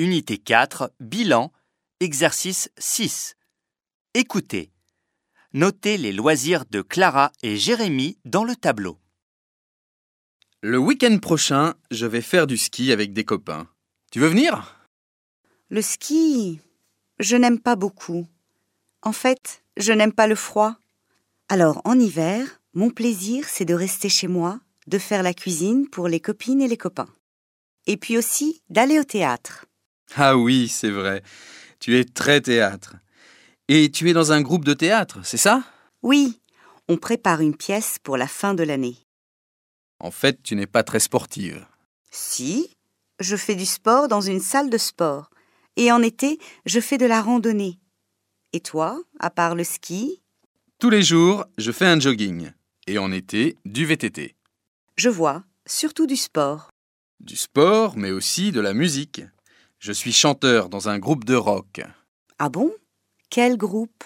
Unité 4, bilan, exercice 6. Écoutez. Notez les loisirs de Clara et Jérémy dans le tableau. Le week-end prochain, je vais faire du ski avec des copains. Tu veux venir? Le ski, je n'aime pas beaucoup. En fait, je n'aime pas le froid. Alors, en hiver, mon plaisir, c'est de rester chez moi, de faire la cuisine pour les copines et les copains. Et puis aussi d'aller au théâtre. Ah oui, c'est vrai. Tu es très théâtre. Et tu es dans un groupe de théâtre, c'est ça? Oui, on prépare une pièce pour la fin de l'année. En fait, tu n'es pas très sportive. Si, je fais du sport dans une salle de sport. Et en été, je fais de la randonnée. Et toi, à part le ski? Tous les jours, je fais un jogging. Et en été, du VTT. Je vois, surtout du sport. Du sport, mais aussi de la musique. Je suis chanteur dans un groupe de rock. Ah bon? Quel groupe?